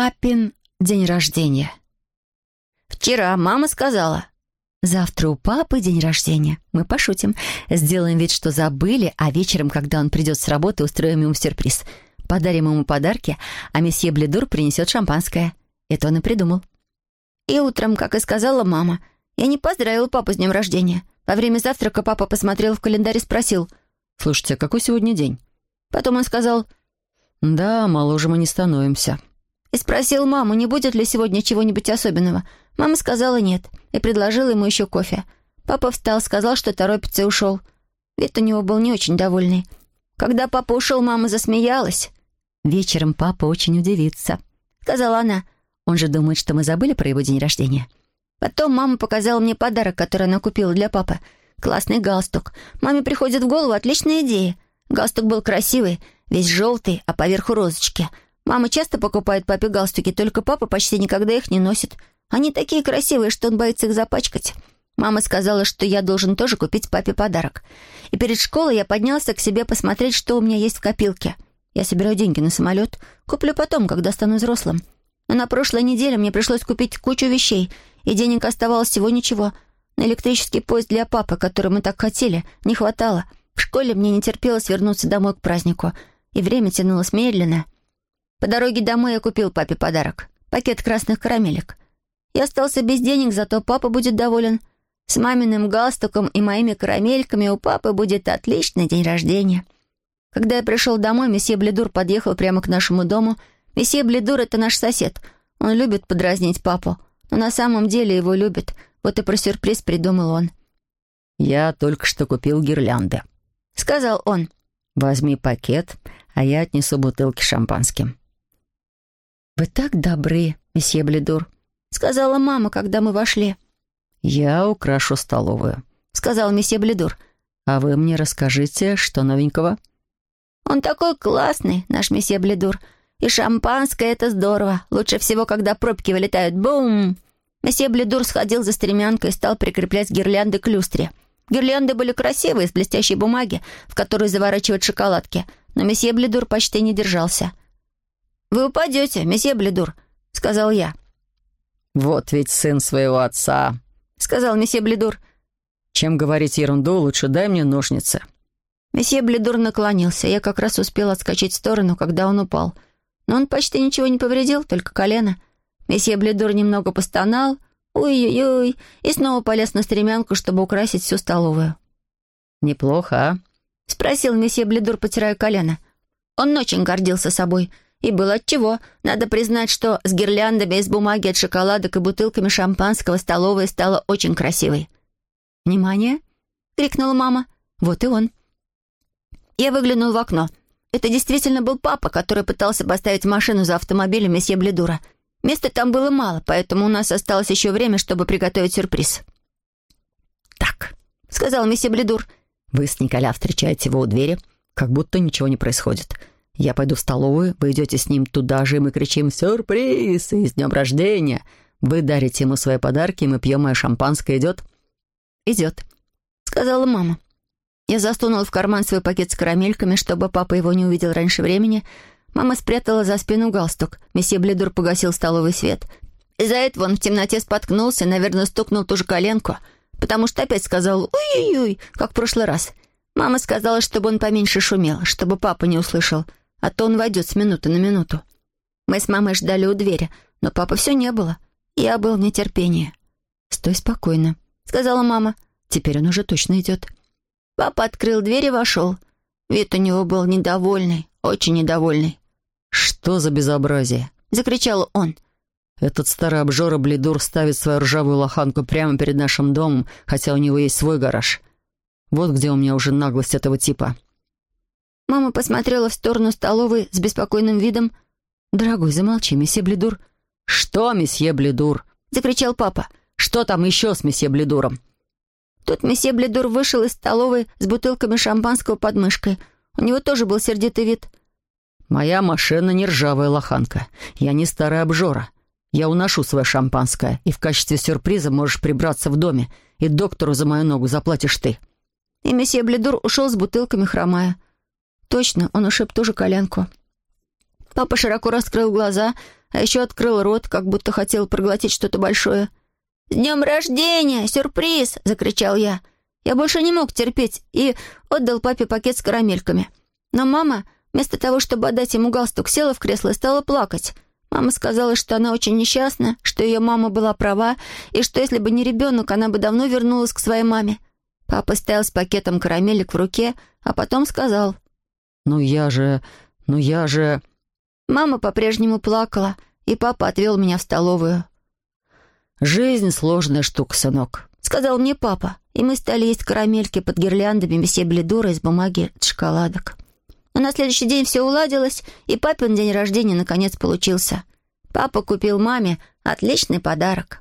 Папин день рождения. «Вчера мама сказала». «Завтра у папы день рождения. Мы пошутим. Сделаем вид, что забыли, а вечером, когда он придет с работы, устроим ему сюрприз. Подарим ему подарки, а месье Бледур принесет шампанское. Это он и придумал». И утром, как и сказала мама, я не поздравила папу с днем рождения. Во время завтрака папа посмотрел в календарь и спросил. «Слушайте, а какой сегодня день?» Потом он сказал. «Да, моложе мы не становимся». И спросил маму, не будет ли сегодня чего-нибудь особенного. Мама сказала нет и предложила ему еще кофе. Папа встал, сказал, что торопится и ушел. Вид у него был не очень довольный. Когда папа ушел, мама засмеялась. «Вечером папа очень удивится», — сказала она. «Он же думает, что мы забыли про его день рождения». Потом мама показала мне подарок, который она купила для папы. Классный галстук. Маме приходит в голову отличная идея. Галстук был красивый, весь желтый, а поверху розочки. Мама часто покупает папе галстуки, только папа почти никогда их не носит. Они такие красивые, что он боится их запачкать. Мама сказала, что я должен тоже купить папе подарок. И перед школой я поднялся к себе посмотреть, что у меня есть в копилке. Я собираю деньги на самолет. Куплю потом, когда стану взрослым. Но на прошлой неделе мне пришлось купить кучу вещей, и денег оставалось всего ничего. На электрический поезд для папы, который мы так хотели, не хватало. В школе мне не терпелось вернуться домой к празднику, и время тянулось медленно. По дороге домой я купил папе подарок. Пакет красных карамелек. Я остался без денег, зато папа будет доволен. С маминым галстуком и моими карамельками у папы будет отличный день рождения. Когда я пришел домой, месье Бледур подъехал прямо к нашему дому. Месье Бледур — это наш сосед. Он любит подразнить папу, но на самом деле его любит. Вот и про сюрприз придумал он. «Я только что купил гирлянды», — сказал он. «Возьми пакет, а я отнесу бутылки шампанским». «Вы так добры, месье Бледур», — сказала мама, когда мы вошли. «Я украшу столовую», — сказал месье Бледур. «А вы мне расскажите, что новенького?» «Он такой классный, наш месье Бледур. И шампанское — это здорово. Лучше всего, когда пробки вылетают. Бум!» Месье Бледур сходил за стремянкой и стал прикреплять гирлянды к люстре. Гирлянды были красивые, из блестящей бумаги, в которую заворачивают шоколадки, но месье Бледур почти не держался. «Вы упадете, месье Бледур», — сказал я. «Вот ведь сын своего отца», — сказал месье Бледур. «Чем говорить ерунду, лучше дай мне ножницы». Месье Бледур наклонился. Я как раз успел отскочить в сторону, когда он упал. Но он почти ничего не повредил, только колено. Месье Бледур немного постонал, ой-ой-ой, и снова полез на стремянку, чтобы украсить всю столовую. «Неплохо, а?» — спросил месье Бледур, потирая колено. Он очень гордился собой — и было отчего. Надо признать, что с гирляндами из бумаги от шоколадок и бутылками шампанского столовая стала очень красивой. «Внимание!» — крикнула мама. «Вот и он». Я выглянул в окно. Это действительно был папа, который пытался поставить машину за автомобилем месье Бледура. Места там было мало, поэтому у нас осталось еще время, чтобы приготовить сюрприз. «Так», — сказал месье Бледур. «Вы с Николя встречаете его у двери, как будто ничего не происходит. Я пойду в столовую, вы идете с ним туда же, и мы кричим «Сюрприз!» и «С днем рождения!» Вы дарите ему свои подарки, и мы пьем мое шампанское. Идет? Идет, сказала мама. Я засунула в карман свой пакет с карамельками, чтобы папа его не увидел раньше времени. Мама спрятала за спину галстук. Месье Бледур погасил столовый свет. Из-за этого он в темноте споткнулся, наверное, стукнул ту же коленку, потому что опять сказал «Уй-уй-уй», как в прошлый раз. Мама сказала, чтобы он поменьше шумел, чтобы папа не услышал — а то он войдет с минуты на минуту. Мы с мамой ждали у двери, но папы все не было. Я был в нетерпении. «Стой спокойно», — сказала мама. «Теперь он уже точно идет». Папа открыл дверь и вошел. Вид у него был недовольный, очень недовольный. «Что за безобразие?» — закричал он. «Этот старый обжора Бледур ставит свою ржавую лоханку прямо перед нашим домом, хотя у него есть свой гараж. Вот где у меня уже наглость этого типа». Мама посмотрела в сторону столовой с беспокойным видом. «Дорогой, замолчи, месье Бледур». «Что, месье Бледур?» — закричал папа. «Что там еще с месье Бледуром?» Тут месье Бледур вышел из столовой с бутылками шампанского под мышкой. У него тоже был сердитый вид. «Моя машина не ржавая лоханка. Я не старая обжора. Я уношу свое шампанское, и в качестве сюрприза можешь прибраться в доме, и доктору за мою ногу заплатишь ты». И месье Бледур ушел с бутылками, хромая. Точно, он ушиб ту же коленку. Папа широко раскрыл глаза, а еще открыл рот, как будто хотел проглотить что-то большое. «С днем рождения! Сюрприз!» — закричал я. Я больше не мог терпеть и отдал папе пакет с карамельками. Но мама, вместо того, чтобы отдать ему галстук, села в кресло и стала плакать. Мама сказала, что она очень несчастна, что ее мама была права, и что если бы не ребенок, она бы давно вернулась к своей маме. Папа стоял с пакетом карамелек в руке, а потом сказал. «Ну я же... ну я же...» Мама по-прежнему плакала, и папа отвел меня в столовую. «Жизнь — сложная штука, сынок», — сказал мне папа, и мы стали есть карамельки под гирляндами месье Бледура из бумаги от шоколадок. Но на следующий день все уладилось, и папин день рождения наконец получился. Папа купил маме отличный подарок.